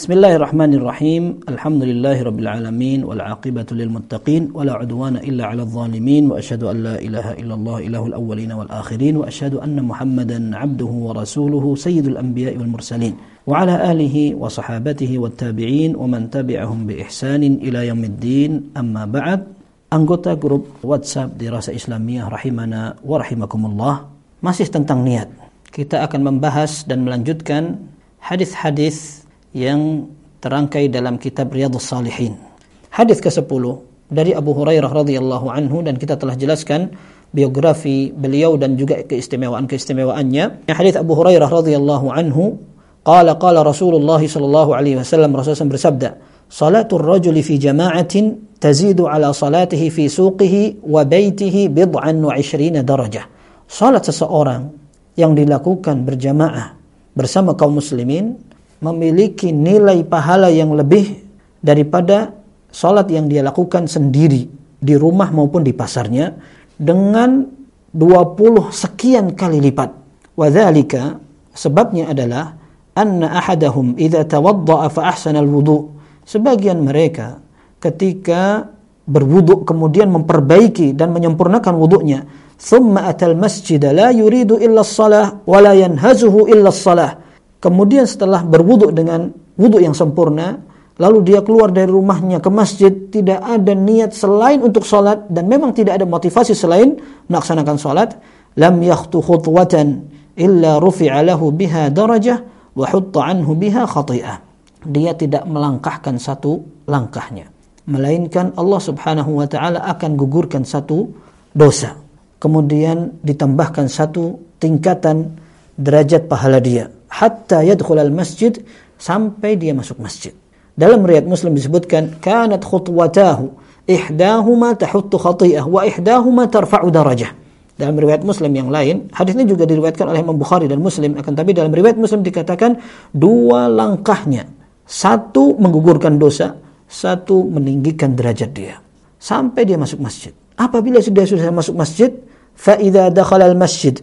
بسم الله الرحمن الرحيم الحمد لله رب العالمين والعاقبة للمتقين ولا عدوان إلا على الظالمين وأشهد أن لا إله إلا الله إله الأولين والآخرين وأشهد أن محمدا عبده ورسوله سيد الأنبياء والمرسلين وعلى آله وصحابته والتابعين ومن تبعهم بإحسان إلى يوم الدين أما بعد anggota grup WhatsApp Dirasa Islamiyah rahimana wa rahimakumullah. Masih tentang niat. Kita akan membahas dan melanjutkan hadis-hadis yang terangkai dalam kitab Riyadhus Salihin. Hadis ke-10 dari Abu Hurairah radhiyallahu anhu dan kita telah jelaskan biografi beliau dan juga keistimewaan-keistimewaannya. Hadis Abu Hurairah radhiyallahu anhu, qala qala Rasulullah sallallahu alaihi wasallam Rasulullah bersabda, "Salatul rajuli fi jama'atin tazidu ala salatihi fi suqihi wa baitihi bid'an wa 20 darajah." Salat seseorang yang dilakukan berjamaah bersama kaum muslimin memiliki nilai pahala yang lebih daripada sholat yang dia lakukan sendiri di rumah maupun di pasarnya dengan 20 sekian kali lipat. Wadhalika sebabnya adalah anna ahadahum idza tawadda'a fa ahsana al-wudu. Sebagian mereka ketika berwudu kemudian memperbaiki dan menyempurnakan wudunya, thumma atal masjid la yuridu illa as-salah wa la yanhazuhu illa as-salah Kemudian setelah berwuduk dengan wuduk yang sempurna, lalu dia keluar dari rumahnya ke masjid, tidak ada niat selain untuk sholat, dan memang tidak ada motivasi selain melaksanakan sholat, lam yakhtu khutwatan illa rufi'a lahu biha darajah wa hutta anhu biha khati'ah. Dia tidak melangkahkan satu langkahnya. Melainkan Allah subhanahu wa ta'ala akan gugurkan satu dosa. Kemudian ditambahkan satu tingkatan derajat pahala dia hatta yadkhulal masjid sampai dia masuk masjid. Dalam riwayat Muslim disebutkan kanat khutwatahu ihdahuma tahuttu khati'ah wa ihdahuma tarfa'u darajah. Dalam riwayat Muslim yang lain, hadis ini juga diriwayatkan oleh Imam Bukhari dan Muslim, akan tapi dalam riwayat Muslim dikatakan dua langkahnya, satu menggugurkan dosa, satu meninggikan derajat dia sampai dia masuk masjid. Apabila sudah sudah masuk masjid, fa idza dakhala al-masjid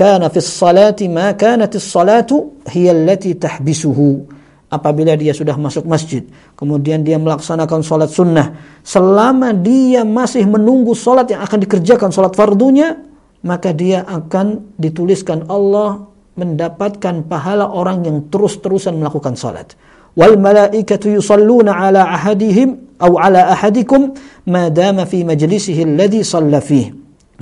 kana fi salati ma kanat salatu hiya allati tahbisuhu. Apabila dia sudah masuk masjid kemudian dia melaksanakan salat sunnah selama dia masih menunggu salat yang akan dikerjakan salat fardunya maka dia akan dituliskan Allah mendapatkan pahala orang yang terus-terusan melakukan salat. Wal malaikatu yusalluna ala ahadihim atau ala ahadikum ma dama fi majlisihi alladhi shalla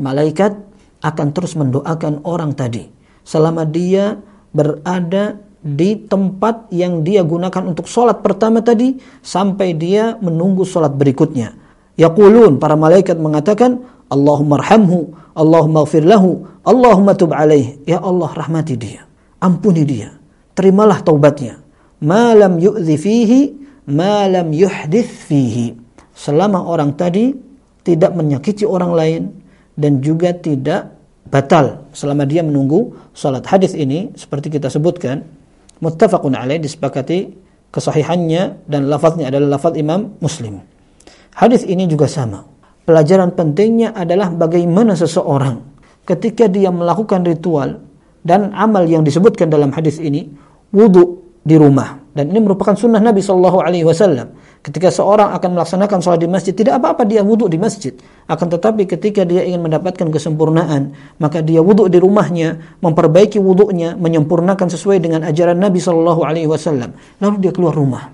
malaikat akan terus mendoakan orang tadi selama dia berada di tempat yang dia gunakan untuk sholat pertama tadi sampai dia menunggu sholat berikutnya. Yaqulun para malaikat mengatakan Allahumma arhamhu, Allahumma gfir lahu, Allahumma tub. Ya Allah rahmati dia, ampuni dia, terimalah taubatnya. Malam yu'zi fihi, malam yuhdith fihi. Selama orang tadi tidak menyakiti orang lain, dan juga tidak batal selama dia menunggu salat. Hadis ini seperti kita sebutkan muttafaqun alaih disepakati kesahihannya dan lafaznya adalah lafaz Imam Muslim. Hadis ini juga sama. Pelajaran pentingnya adalah bagaimana seseorang ketika dia melakukan ritual dan amal yang disebutkan dalam hadis ini wudu di rumah dan ini merupakan sunnah Nabi Shallallahu Alaihi Wasallam. Ketika seorang akan melaksanakan sholat di masjid, tidak apa-apa dia wudhu di masjid. Akan tetapi ketika dia ingin mendapatkan kesempurnaan, maka dia wudhu di rumahnya, memperbaiki wudhunya, menyempurnakan sesuai dengan ajaran Nabi Shallallahu Alaihi Wasallam. Lalu dia keluar rumah,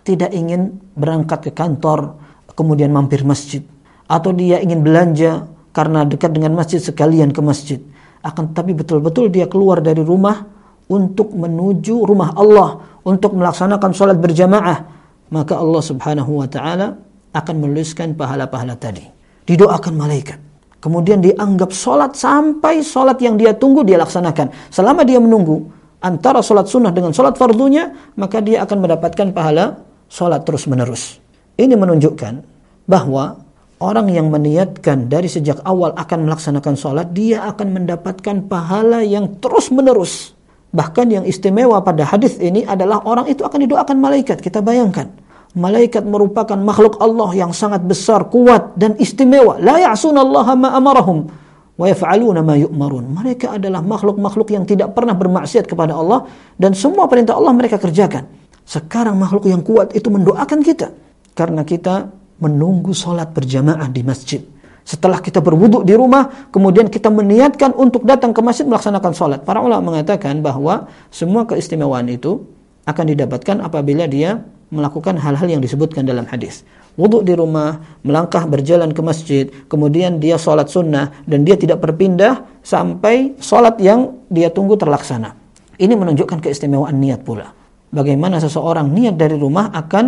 tidak ingin berangkat ke kantor, kemudian mampir masjid, atau dia ingin belanja karena dekat dengan masjid sekalian ke masjid. Akan tetapi betul-betul dia keluar dari rumah untuk menuju rumah Allah untuk melaksanakan sholat berjamaah maka Allah subhanahu wa ta'ala akan menuliskan pahala-pahala tadi. Didoakan malaikat. Kemudian dianggap sholat sampai sholat yang dia tunggu dia laksanakan. Selama dia menunggu antara sholat sunnah dengan sholat fardunya maka dia akan mendapatkan pahala sholat terus menerus ini menunjukkan bahwa orang yang meniatkan dari sejak awal akan melaksanakan sholat dia akan mendapatkan pahala yang terus menerus Bahkan yang istimewa pada hadis ini adalah orang itu akan didoakan malaikat. Kita bayangkan. Malaikat merupakan makhluk Allah yang sangat besar, kuat dan istimewa. La ya'sunallaha ma amarahum wa yaf'aluna ma yu'marun. Mereka adalah makhluk-makhluk yang tidak pernah bermaksiat kepada Allah dan semua perintah Allah mereka kerjakan. Sekarang makhluk yang kuat itu mendoakan kita karena kita menunggu sholat berjamaah di masjid. Setelah kita berwudhu di rumah, kemudian kita meniatkan untuk datang ke masjid melaksanakan sholat. Para ulama mengatakan bahwa semua keistimewaan itu akan didapatkan apabila dia melakukan hal-hal yang disebutkan dalam hadis. Wudhu di rumah, melangkah berjalan ke masjid, kemudian dia sholat sunnah, dan dia tidak berpindah sampai sholat yang dia tunggu terlaksana. Ini menunjukkan keistimewaan niat pula. Bagaimana seseorang niat dari rumah akan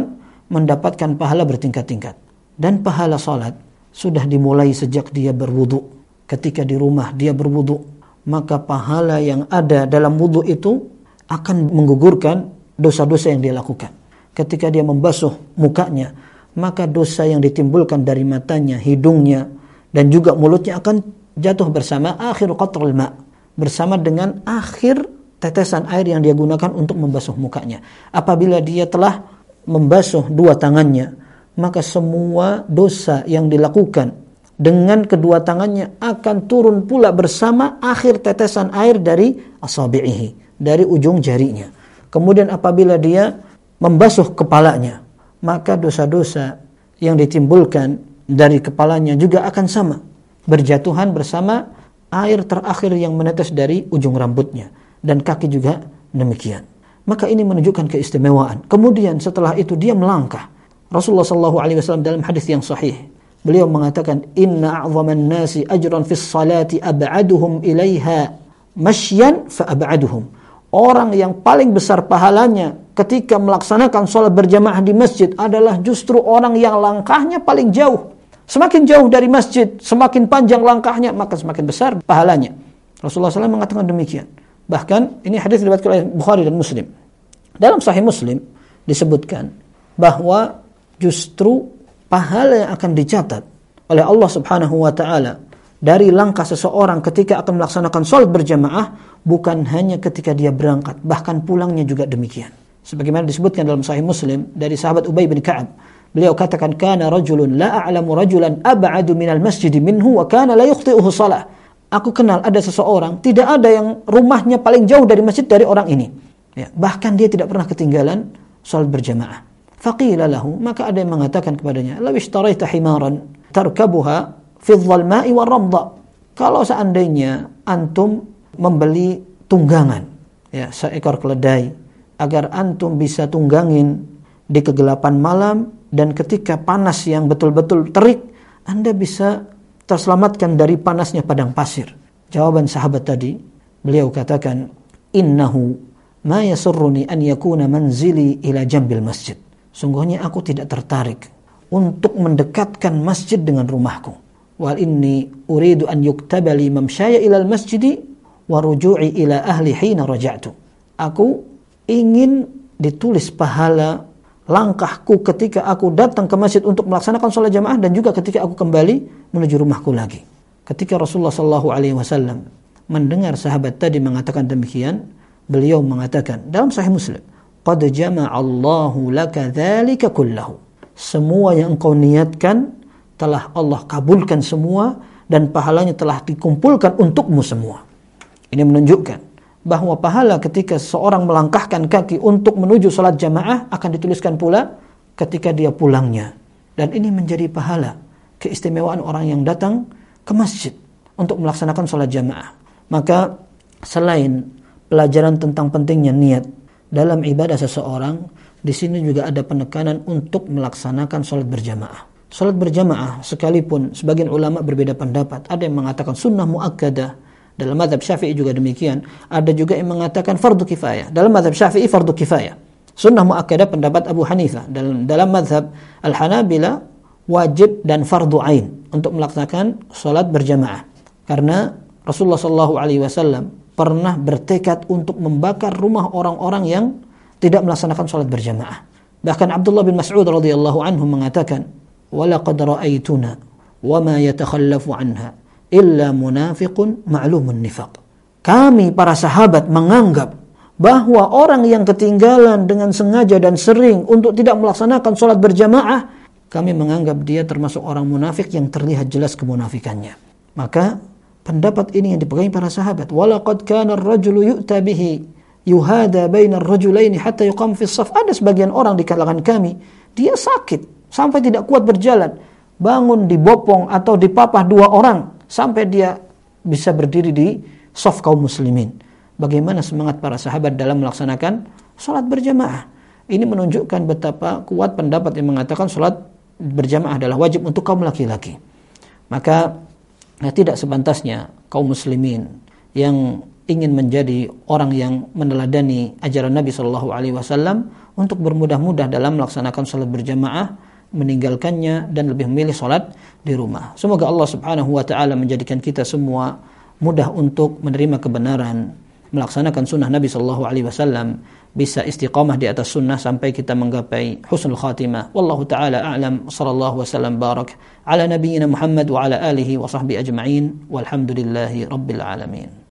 mendapatkan pahala bertingkat-tingkat. Dan pahala sholat sudah dimulai sejak dia berwudu. Ketika di rumah dia berwudu, maka pahala yang ada dalam wudu itu akan menggugurkan dosa-dosa yang dia lakukan. Ketika dia membasuh mukanya, maka dosa yang ditimbulkan dari matanya, hidungnya, dan juga mulutnya akan jatuh bersama akhir qatrul ma' bersama dengan akhir tetesan air yang dia gunakan untuk membasuh mukanya. Apabila dia telah membasuh dua tangannya, maka semua dosa yang dilakukan dengan kedua tangannya akan turun pula bersama akhir tetesan air dari asabi'ihi, dari ujung jarinya. Kemudian apabila dia membasuh kepalanya, maka dosa-dosa yang ditimbulkan dari kepalanya juga akan sama, berjatuhan bersama air terakhir yang menetes dari ujung rambutnya dan kaki juga demikian. Maka ini menunjukkan keistimewaan. Kemudian setelah itu dia melangkah Rasulullah sallallahu alaihi wasallam dalam hadis yang sahih beliau mengatakan inna a'zaman nasi ajran fis salati ab'aduhum ilaiha masyan fa ab'aduhum orang yang paling besar pahalanya ketika melaksanakan sholat berjamaah di masjid adalah justru orang yang langkahnya paling jauh. Semakin jauh dari masjid semakin panjang langkahnya maka semakin besar pahalanya. Rasulullah SAW mengatakan demikian. Bahkan ini hadis diriwayatkan oleh Bukhari dan Muslim. Dalam Sahih Muslim disebutkan bahwa justru pahala yang akan dicatat oleh Allah Subhanahu wa taala dari langkah seseorang ketika akan melaksanakan sholat berjamaah bukan hanya ketika dia berangkat bahkan pulangnya juga demikian. Sebagaimana disebutkan dalam sahih Muslim dari sahabat Ubay bin Ka'ab beliau katakan kana rajulun la a'lamu rajulan ab'adu minal masjid minhu wa kana la yukhti'uhu salah aku kenal ada seseorang tidak ada yang rumahnya paling jauh dari masjid dari orang ini. Ya, bahkan dia tidak pernah ketinggalan sholat berjamaah Faqila lahu, maka ada yang mengatakan kepadanya, "Law ishtaraita himaran tarkabuha fi dhalma'i wa ramdha." Kalau seandainya antum membeli tunggangan, ya, seekor keledai agar antum bisa tunggangin di kegelapan malam dan ketika panas yang betul-betul terik, Anda bisa terselamatkan dari panasnya padang pasir. Jawaban sahabat tadi, beliau katakan, "Innahu ma yasurruni an yakuna manzili ila jambil masjid." Sungguhnya aku tidak tertarik untuk mendekatkan masjid dengan rumahku. Wal inni uridu an yuktabali mamsyaya ilal masjidi wa ruju'i ila ahli hina raja'tu. Aku ingin ditulis pahala langkahku ketika aku datang ke masjid untuk melaksanakan sholat jamaah dan juga ketika aku kembali menuju rumahku lagi. Ketika Rasulullah Shallallahu Alaihi Wasallam mendengar sahabat tadi mengatakan demikian, beliau mengatakan dalam Sahih Muslim, qad jama'allahu laka dzalika kullahu. Semua yang engkau niatkan telah Allah kabulkan semua dan pahalanya telah dikumpulkan untukmu semua. Ini menunjukkan bahwa pahala ketika seorang melangkahkan kaki untuk menuju salat jamaah akan dituliskan pula ketika dia pulangnya. Dan ini menjadi pahala keistimewaan orang yang datang ke masjid untuk melaksanakan salat jamaah. Maka selain pelajaran tentang pentingnya niat dalam ibadah seseorang, di sini juga ada penekanan untuk melaksanakan sholat berjamaah. Sholat berjamaah sekalipun sebagian ulama berbeda pendapat. Ada yang mengatakan sunnah muakkadah. Dalam madhab syafi'i juga demikian. Ada juga yang mengatakan fardu kifayah. Dalam madhab syafi'i fardu kifayah. Sunnah muakkadah pendapat Abu Hanifah. Dalam, dalam madhab Al-Hanabila wajib dan fardu ain untuk melaksanakan sholat berjamaah. Karena Rasulullah SAW pernah bertekad untuk membakar rumah orang-orang yang tidak melaksanakan sholat berjamaah. Bahkan Abdullah bin Mas'ud radhiyallahu anhu mengatakan, "Walaqad ra'aituna wa ma yatakhallafu anha illa munafiqun ma'lumun nifaq." Kami para sahabat menganggap bahwa orang yang ketinggalan dengan sengaja dan sering untuk tidak melaksanakan sholat berjamaah, kami menganggap dia termasuk orang munafik yang terlihat jelas kemunafikannya. Maka pendapat ini yang dipegang para sahabat walaqad kana ar-rajulu yu'ta bihi yuhada bainar rajulaini hatta yuqam fi saf. Ada sebagian orang di kalangan kami, dia sakit sampai tidak kuat berjalan. Bangun dibopong atau dipapah dua orang sampai dia bisa berdiri di saf kaum muslimin. Bagaimana semangat para sahabat dalam melaksanakan salat berjamaah. Ini menunjukkan betapa kuat pendapat yang mengatakan salat berjamaah adalah wajib untuk kaum laki-laki. Maka ya, tidak sepantasnya kaum muslimin yang ingin menjadi orang yang meneladani ajaran Nabi Shallallahu Alaihi Wasallam untuk bermudah-mudah dalam melaksanakan sholat berjamaah, meninggalkannya dan lebih memilih sholat di rumah. Semoga Allah Subhanahu Wa Taala menjadikan kita semua mudah untuk menerima kebenaran, melaksanakan sunnah Nabi Shallallahu Alaihi Wasallam, bisa istiqamah di atas sunnah sampai kita menggapai husnul khatimah. Wallahu taala a'lam. Sallallahu wasallam barak ala nabiyyina Muhammad wa ala alihi wa sahbihi ajma'in. Walhamdulillahi rabbil alamin.